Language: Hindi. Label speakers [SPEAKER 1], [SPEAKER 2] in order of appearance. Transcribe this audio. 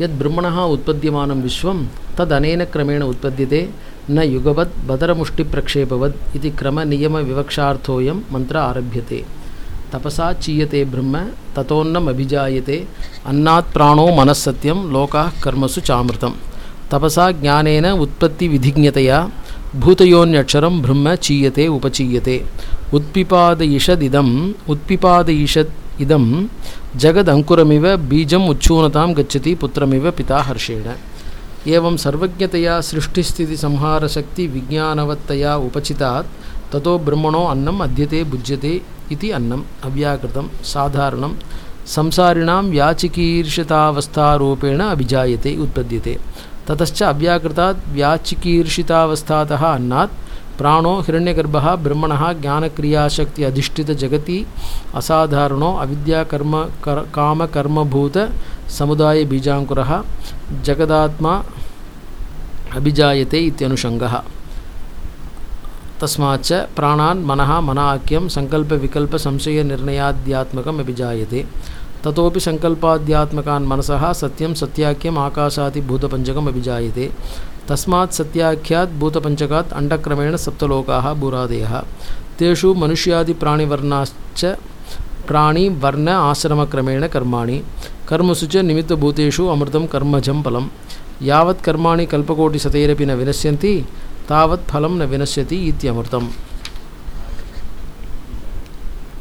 [SPEAKER 1] यद् ब्रह्मणः उत्पद्यमानं विश्वं तदनेन क्रमेण उत्पद्यते। न युगवत् बदरमुष्टिप्रक्षेपवद् इति क्रमनियमविवक्षार्थोऽयं मन्त्र आरभ्यते। तपसा चीयते ब्रह्म ततोन्नम् अभिजायते अन्नात् प्राणो मनस्सत्यं लोकाः कर्मसु चामृतं तपसा ज्ञानेन उत्पत्तिविधिज्ञतया भूतयोन्यक्षरं ब्रह्म चीयते उपचीयते। उत्पिपादयिषदिदम् उत्पिपादयिषद् इदं जगदङ्कुरमिव बीजम् उच्छूनतां गच्छति, पुत्रमिव पिता हर्षेण। एवं सर्वज्ञतया सृष्टिस्थितिसंहारशक्तिविज्ञानवत्तया उपचितात्, ततो ब्रह्मणो अन्नम् अद्यते, भुज्यते इति अन्नम्। अव्याकृतं साधारणं संसारिणां व्याचिकीर्षितावस्थारूपेण अभिजायते, उत्पद्यते। ततश्च अव्याकृतात् व्याचिकीर्षितावस्थातः अन्नात् प्राणो हिरण्यगर्भः ब्रह्मणः ज्ञानक्रियाशक्ति अधिष्ठितजगति असाधारणो अविद्याकर्म कर कामकर्मभूतसमुदायबीजाङ्कुरः जगदात्मा अभिजायते इत्यनुषङ्गः। तस्माच्च प्राणान् मनः मनाख्यं सङ्कल्पविकल्पसंशयनिर्णयाद्यात्मकम् अभिजायते। ततोपि सङ्कल्पाद्यात्मकान् मनसः सत्यं सत्याख्यम् आकाशादिभूतपञ्चकम् अभिजायते। तस्मात् सत्याख्यात् भूतपञ्चकात् अण्डक्रमेण सप्तलोकाः भूरादयः तेषु मनुष्यादिप्राणिवर्णाश्च प्राणिवर्ण आश्रमक्रमेण कर्माणि। कर्मसु च निमित्तभूतेषु अमृतं कर्मजं फलं यावत् कर्माणि कल्पकोटिशतैरपि न विनश्यन्ति तावत् फलं न विनश्यति इत्यमृतम्